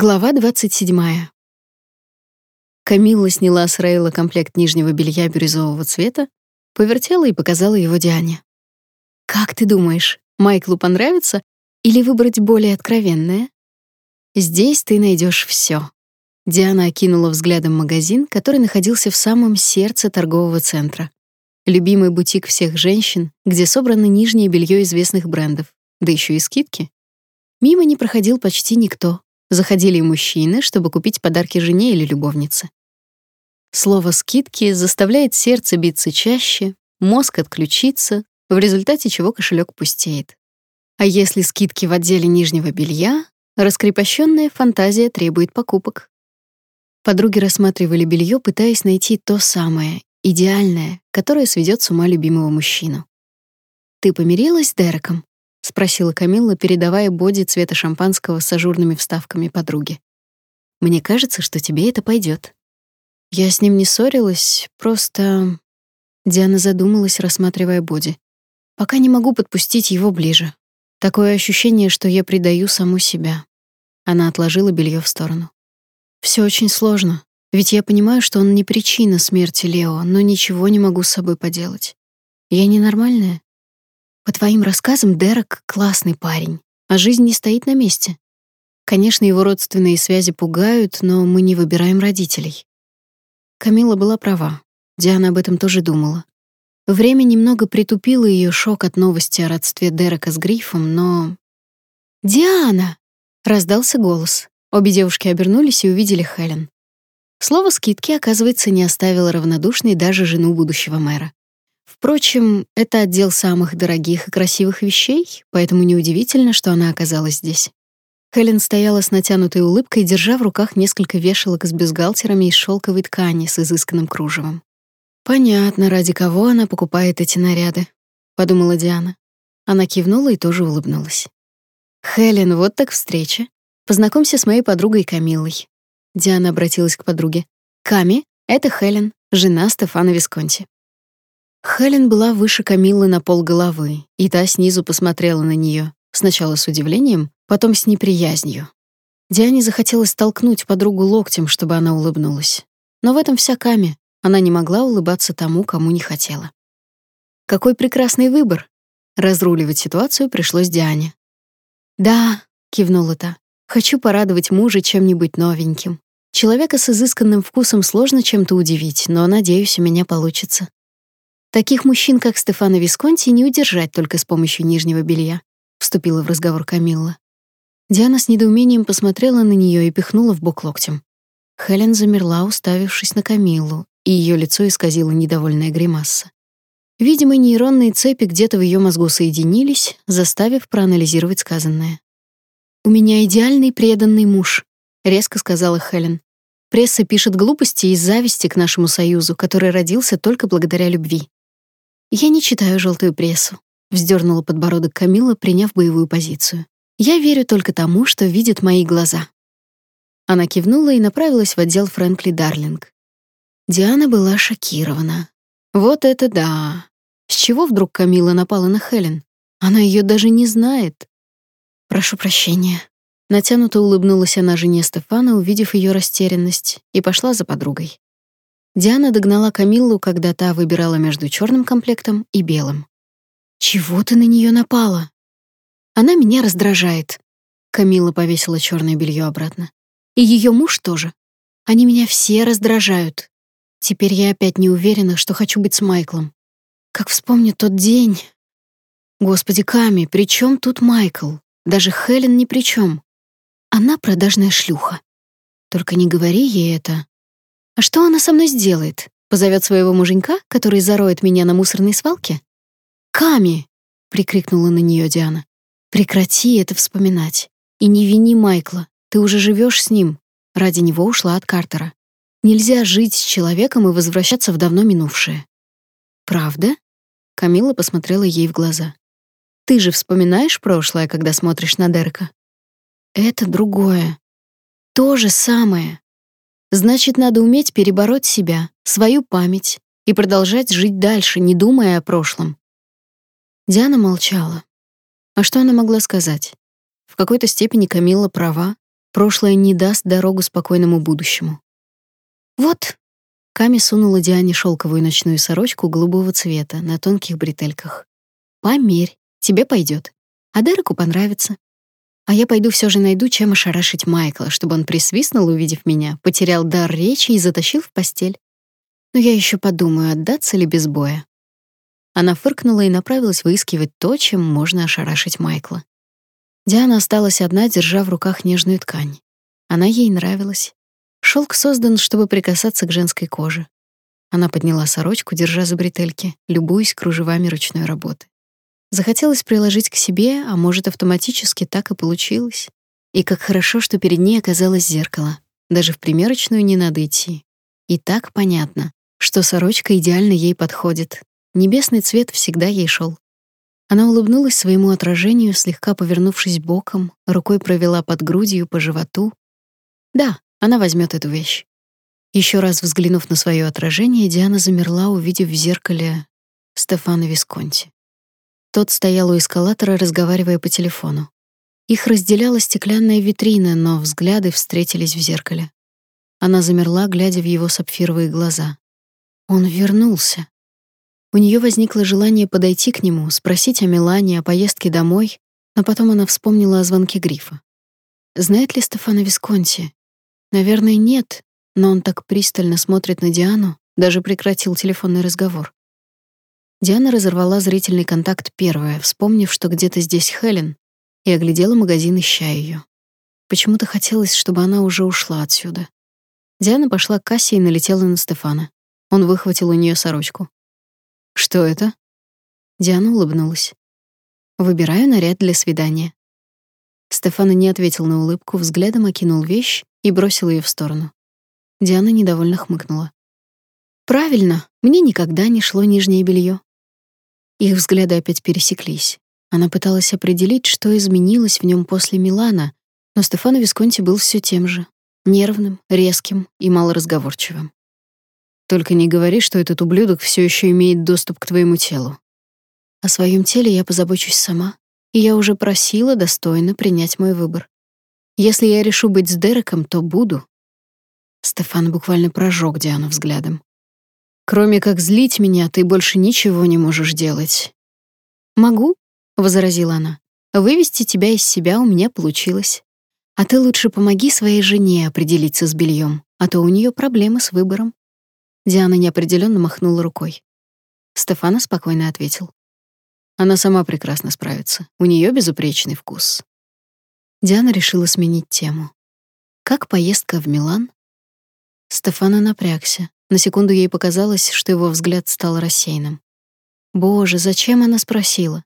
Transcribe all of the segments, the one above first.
Глава 27. Камилла сняла с Рейла комплект нижнего белья бирюзового цвета, повертела и показала его Диане. «Как ты думаешь, Майклу понравится или выбрать более откровенное? Здесь ты найдешь все. Диана окинула взглядом магазин, который находился в самом сердце торгового центра. Любимый бутик всех женщин, где собрано нижнее белье известных брендов, да еще и скидки. Мимо не проходил почти никто, Заходили и мужчины, чтобы купить подарки жене или любовнице. Слово «скидки» заставляет сердце биться чаще, мозг отключиться, в результате чего кошелек пустеет. А если скидки в отделе нижнего белья, раскрепощенная фантазия требует покупок. Подруги рассматривали белье, пытаясь найти то самое, идеальное, которое сведет с ума любимого мужчину. «Ты помирилась с Дереком?» — спросила Камилла, передавая боди цвета шампанского с ажурными вставками подруге. «Мне кажется, что тебе это пойдет. «Я с ним не ссорилась, просто...» Диана задумалась, рассматривая боди. «Пока не могу подпустить его ближе. Такое ощущение, что я предаю саму себя». Она отложила белье в сторону. Все очень сложно, ведь я понимаю, что он не причина смерти Лео, но ничего не могу с собой поделать. Я ненормальная?» По твоим рассказам, Дерек — классный парень, а жизнь не стоит на месте. Конечно, его родственные связи пугают, но мы не выбираем родителей. Камила была права. Диана об этом тоже думала. Время немного притупило ее шок от новости о родстве Дерека с Грифом, но... «Диана!» — раздался голос. Обе девушки обернулись и увидели Хелен. Слово «скидки», оказывается, не оставило равнодушной даже жену будущего мэра. Впрочем, это отдел самых дорогих и красивых вещей, поэтому неудивительно, что она оказалась здесь. Хелен стояла с натянутой улыбкой, держа в руках несколько вешалок с бюстгальтерами из шелковой ткани с изысканным кружевом. Понятно, ради кого она покупает эти наряды, подумала Диана. Она кивнула и тоже улыбнулась. Хелен, вот так встреча. Познакомься с моей подругой Камилой. Диана обратилась к подруге. Ками это Хелен, жена Стефана Висконти. Хелен была выше Камиллы на полголовы, и та снизу посмотрела на нее, сначала с удивлением, потом с неприязнью. Диане захотелось толкнуть подругу локтем, чтобы она улыбнулась. Но в этом вся Ками. Она не могла улыбаться тому, кому не хотела. Какой прекрасный выбор. Разруливать ситуацию пришлось Диане. Да, кивнула та. Хочу порадовать мужа чем-нибудь новеньким. Человека с изысканным вкусом сложно чем-то удивить, но надеюсь, у меня получится. Таких мужчин, как Стефано Висконти, не удержать только с помощью нижнего белья, вступила в разговор Камилла. Диана с недоумением посмотрела на нее и пихнула в бок локтем. Хелен замерла, уставившись на Камиллу, и ее лицо исказило недовольная гримаса. Видимо, нейронные цепи где-то в ее мозгу соединились, заставив проанализировать сказанное. «У меня идеальный преданный муж», — резко сказала Хелен. «Пресса пишет глупости из зависти к нашему союзу, который родился только благодаря любви. «Я не читаю желтую прессу», — вздернула подбородок Камила, приняв боевую позицию. «Я верю только тому, что видят мои глаза». Она кивнула и направилась в отдел Фрэнкли Дарлинг. Диана была шокирована. «Вот это да! С чего вдруг Камила напала на Хелен? Она ее даже не знает». «Прошу прощения». Натянуто улыбнулась она жене Стефана, увидев ее растерянность, и пошла за подругой. Диана догнала Камиллу, когда та выбирала между черным комплектом и белым. «Чего ты на нее напала?» «Она меня раздражает». Камилла повесила черное белье обратно. «И ее муж тоже. Они меня все раздражают. Теперь я опять не уверена, что хочу быть с Майклом. Как вспомню тот день...» «Господи, Ками, при чем тут Майкл? Даже Хелен ни при чем. Она продажная шлюха. Только не говори ей это, а что она со мной сделает? Позовет своего муженька, который зароет меня на мусорной свалке? Ками, прикрикнула на нее Диана. Прекрати это вспоминать. И не вини Майкла. Ты уже живешь с ним. Ради него ушла от Картера. Нельзя жить с человеком и возвращаться в давно минувшее. Правда? Камила посмотрела ей в глаза. Ты же вспоминаешь прошлое, когда смотришь на Дерека? Это другое. То же самое. Значит, надо уметь перебороть себя, свою память и продолжать жить дальше, не думая о прошлом. Диана молчала. А что она могла сказать? В какой-то степени Камилла права. Прошлое не даст дорогу спокойному будущему. Вот. Ками сунула Диане шелковую ночную сорочку голубого цвета на тонких бретельках. Померь, тебе пойдет. А Дереку понравится. А я пойду все же найду, чем ошарашить Майкла, чтобы он присвистнул, увидев меня, потерял дар речи и затащил в постель. Но я еще подумаю, отдаться ли без боя. Она фыркнула и направилась выискивать то, чем можно ошарашить Майкла. Диана осталась одна, держа в руках нежную ткань. Она ей нравилась. Шелк создан, чтобы прикасаться к женской коже. Она подняла сорочку, держа за бретельки, любуясь кружевами ручной работы. Захотелось приложить к себе, а может, автоматически так и получилось. И как хорошо, что перед ней оказалось зеркало. Даже в примерочную не надо идти. И так понятно, что сорочка идеально ей подходит. Небесный цвет всегда ей шел. Она улыбнулась своему отражению, слегка повернувшись боком, рукой провела под грудью по животу. Да, она возьмет эту вещь. Еще раз взглянув на свое отражение, Диана замерла, увидев в зеркале Стефана Висконти. Тот стоял у эскалатора, разговаривая по телефону. Их разделяла стеклянная витрина, но взгляды встретились в зеркале. Она замерла, глядя в его сапфировые глаза. Он вернулся. У нее возникло желание подойти к нему, спросить о Милане, о поездке домой, но потом она вспомнила о звонке Грифа. Знает ли Стефано Висконти? Наверное, нет, но он так пристально смотрит на Диану, даже прекратил телефонный разговор. Диана разорвала зрительный контакт первая, вспомнив, что где-то здесь Хелен, и оглядела магазин, ища ее. Почему-то хотелось, чтобы она уже ушла отсюда. Диана пошла к кассе и налетела на Стефана. Он выхватил у нее сорочку. Что это? Диана улыбнулась. Выбираю наряд для свидания. Стефана не ответил на улыбку, взглядом окинул вещь и бросил ее в сторону. Диана недовольно хмыкнула. Правильно, мне никогда не шло нижнее белье. Их взгляды опять пересеклись. Она пыталась определить, что изменилось в нем после Милана, но Стефано Висконти был все тем же: нервным, резким и малоразговорчивым. Только не говори, что этот ублюдок все еще имеет доступ к твоему телу. О своем теле я позабочусь сама, и я уже просила достойно принять мой выбор. Если я решу быть с Дереком, то буду. Стефан буквально прожег Диану взглядом. Кроме как злить меня, ты больше ничего не можешь делать. Могу, возразила она. Вывести тебя из себя у меня получилось. А ты лучше помоги своей жене определиться с бельем, а то у нее проблемы с выбором. Диана неопределенно махнула рукой. Стефана спокойно ответил. Она сама прекрасно справится. У нее безупречный вкус. Диана решила сменить тему. Как поездка в Милан? Стефана напрягся. На секунду ей показалось, что его взгляд стал рассеянным. Боже, зачем она спросила?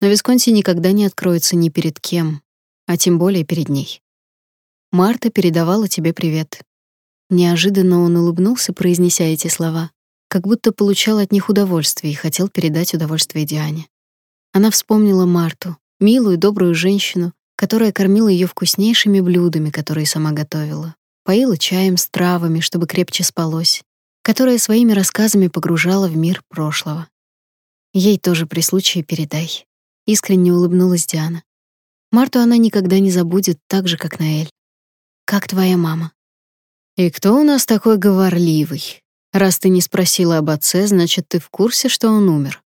Но Висконси никогда не откроется ни перед кем, а тем более перед ней. Марта передавала тебе привет. Неожиданно он улыбнулся, произнеся эти слова, как будто получал от них удовольствие и хотел передать удовольствие Диане. Она вспомнила Марту, милую, добрую женщину, которая кормила ее вкуснейшими блюдами, которые сама готовила, поила чаем с травами, чтобы крепче спалось, которая своими рассказами погружала в мир прошлого. Ей тоже при случае передай. Искренне улыбнулась Диана. Марту она никогда не забудет, так же как Наэль. Как твоя мама? «И кто у нас такой говорливый? Раз ты не спросила об отце, значит, ты в курсе, что он умер.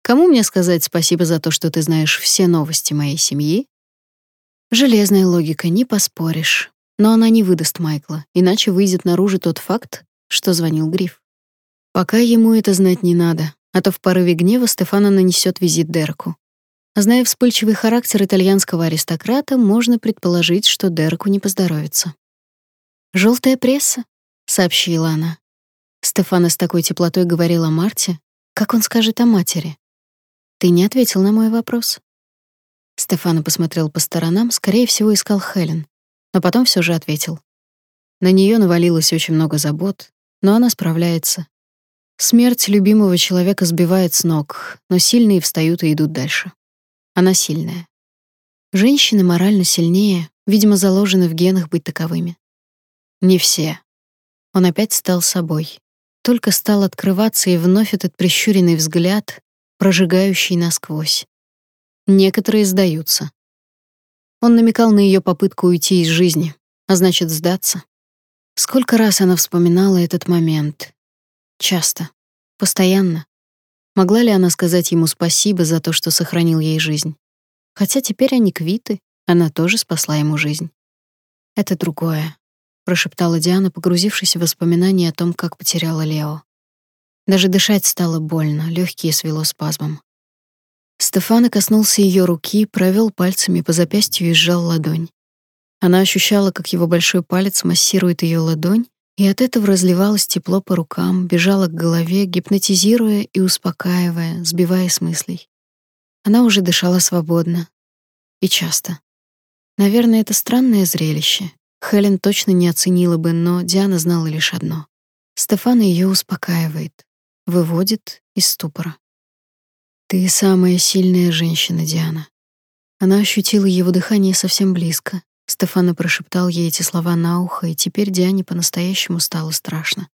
Кому мне сказать спасибо за то, что ты знаешь все новости моей семьи?» Железная логика, не поспоришь. Но она не выдаст Майкла, иначе выйдет наружу тот факт, что звонил Гриф. Пока ему это знать не надо, а то в порыве гнева Стефана нанесет визит Дерку. Зная вспыльчивый характер итальянского аристократа, можно предположить, что Дерку не поздоровится. Желтая пресса, сообщила она. Стефана с такой теплотой говорила о Марте, как он скажет о матери. Ты не ответил на мой вопрос. Стефана посмотрел по сторонам, скорее всего, искал Хелен, но потом все же ответил. На нее навалилось очень много забот, но она справляется. Смерть любимого человека сбивает с ног, но сильные встают и идут дальше. Она сильная. Женщины морально сильнее, видимо, заложены в генах быть таковыми. Не все. Он опять стал собой. Только стал открываться, и вновь этот прищуренный взгляд, прожигающий насквозь. Некоторые сдаются. Он намекал на ее попытку уйти из жизни, а значит, сдаться. Сколько раз она вспоминала этот момент. Часто. Постоянно. Могла ли она сказать ему спасибо за то, что сохранил ей жизнь? Хотя теперь они квиты, она тоже спасла ему жизнь. Это другое, прошептала Диана, погрузившись в воспоминания о том, как потеряла Лео. Даже дышать стало больно, легкие свело спазмом. Стефана коснулся ее руки, провел пальцами по запястью и сжал ладонь. Она ощущала, как его большой палец массирует ее ладонь, и от этого разливалось тепло по рукам, бежало к голове, гипнотизируя и успокаивая, сбивая с мыслей. Она уже дышала свободно и часто. Наверное, это странное зрелище. Хелен точно не оценила бы, но Диана знала лишь одно: Стефан ее успокаивает, выводит из ступора. Ты самая сильная женщина, Диана. Она ощутила его дыхание совсем близко. Стефана прошептал ей эти слова на ухо, и теперь Диане по-настоящему стало страшно.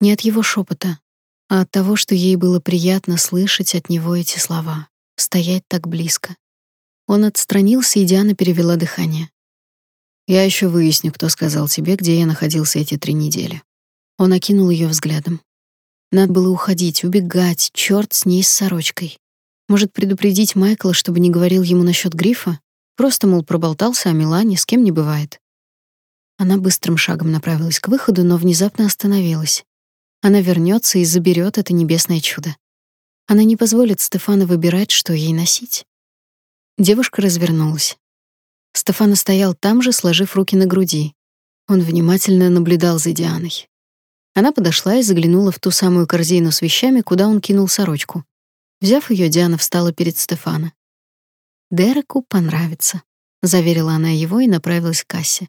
Не от его шепота, а от того, что ей было приятно слышать от него эти слова, стоять так близко. Он отстранился, и Диана перевела дыхание. Я еще выясню, кто сказал тебе, где я находился эти три недели. Он окинул ее взглядом. Надо было уходить, убегать, черт с ней с сорочкой. Может, предупредить Майкла, чтобы не говорил ему насчет грифа? Просто, мол, проболтался о Милане, с кем не бывает. Она быстрым шагом направилась к выходу, но внезапно остановилась. Она вернется и заберет это небесное чудо. Она не позволит Стефану выбирать, что ей носить. Девушка развернулась. Стефана стоял там же, сложив руки на груди. Он внимательно наблюдал за Дианой. Она подошла и заглянула в ту самую корзину с вещами, куда он кинул сорочку. Взяв ее, Диана встала перед Стефана. «Дереку понравится», — заверила она его и направилась к кассе.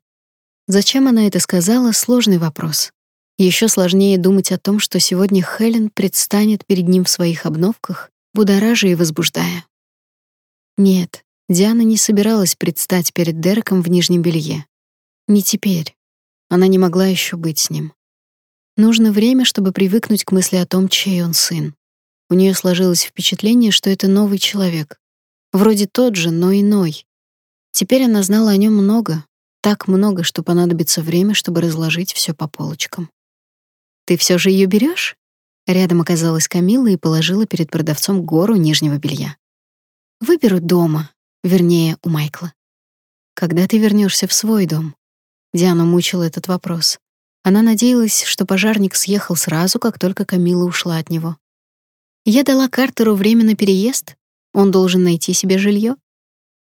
Зачем она это сказала — сложный вопрос. Еще сложнее думать о том, что сегодня Хелен предстанет перед ним в своих обновках, будоража и возбуждая. Нет, Диана не собиралась предстать перед Дереком в нижнем белье. Не теперь. Она не могла еще быть с ним. Нужно время, чтобы привыкнуть к мысли о том, чей он сын. У нее сложилось впечатление, что это новый человек. Вроде тот же, но иной. Теперь она знала о нем много, так много, что понадобится время, чтобы разложить все по полочкам. Ты все же ее берешь? Рядом оказалась Камила и положила перед продавцом гору нижнего белья. Выберу дома, вернее, у Майкла. Когда ты вернешься в свой дом? Диана мучила этот вопрос. Она надеялась, что пожарник съехал сразу, как только Камила ушла от него. Я дала Картеру время на переезд. Он должен найти себе жилье.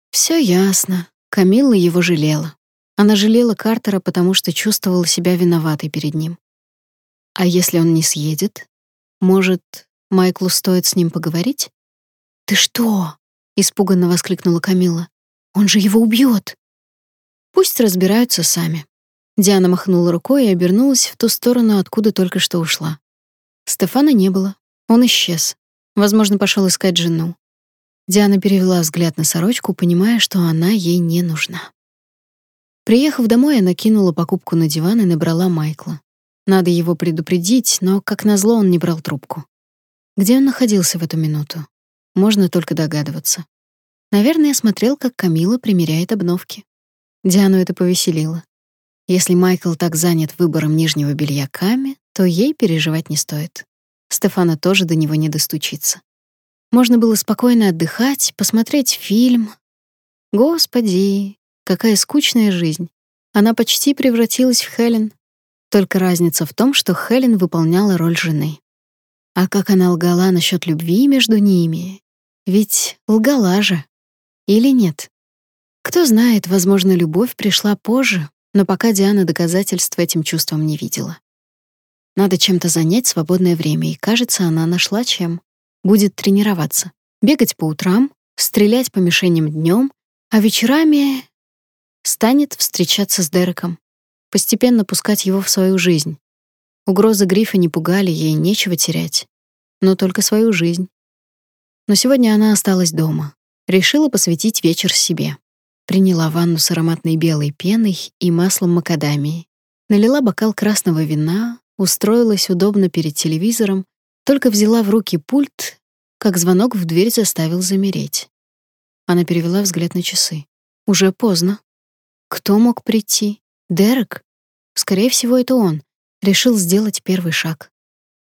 Все ясно. Камилла его жалела. Она жалела Картера, потому что чувствовала себя виноватой перед ним. А если он не съедет? Может, Майклу стоит с ним поговорить? Ты что? испуганно воскликнула Камилла. Он же его убьет. Пусть разбираются сами. Диана махнула рукой и обернулась в ту сторону, откуда только что ушла. Стефана не было. Он исчез. Возможно, пошел искать жену. Диана перевела взгляд на сорочку, понимая, что она ей не нужна. Приехав домой, она кинула покупку на диван и набрала Майкла. Надо его предупредить, но, как назло, он не брал трубку. Где он находился в эту минуту? Можно только догадываться. Наверное, смотрел, как Камила примеряет обновки. Диану это повеселило. Если Майкл так занят выбором нижнего белья Ками, то ей переживать не стоит. Стефана тоже до него не достучится. Можно было спокойно отдыхать, посмотреть фильм. Господи, какая скучная жизнь. Она почти превратилась в Хелен. Только разница в том, что Хелен выполняла роль жены. А как она лгала насчет любви между ними? Ведь лгала же. Или нет? Кто знает, возможно, любовь пришла позже, но пока Диана доказательств этим чувствам не видела. Надо чем-то занять свободное время, и, кажется, она нашла чем. Будет тренироваться. Бегать по утрам, стрелять по мишеням днем, а вечерами станет встречаться с Дереком, постепенно пускать его в свою жизнь. Угрозы Грифа не пугали, ей нечего терять, но только свою жизнь. Но сегодня она осталась дома, решила посвятить вечер себе. Приняла ванну с ароматной белой пеной и маслом макадамии. Налила бокал красного вина, устроилась удобно перед телевизором, только взяла в руки пульт, как звонок в дверь заставил замереть. Она перевела взгляд на часы. Уже поздно. Кто мог прийти? Дерек? Скорее всего, это он. Решил сделать первый шаг.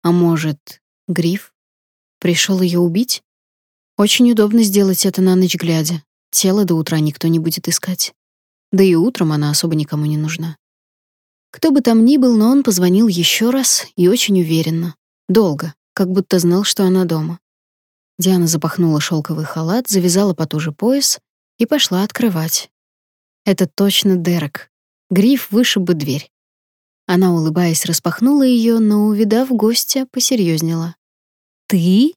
А может, Гриф? Пришел ее убить? Очень удобно сделать это на ночь глядя. Тело до утра никто не будет искать. Да и утром она особо никому не нужна. Кто бы там ни был, но он позвонил еще раз и очень уверенно. Долго, как будто знал, что она дома. Диана запахнула шелковый халат, завязала потуже пояс и пошла открывать. Это точно Дерек. Гриф вышиб бы дверь. Она, улыбаясь, распахнула ее, но, увидав гостя, посерьезнела. «Ты?»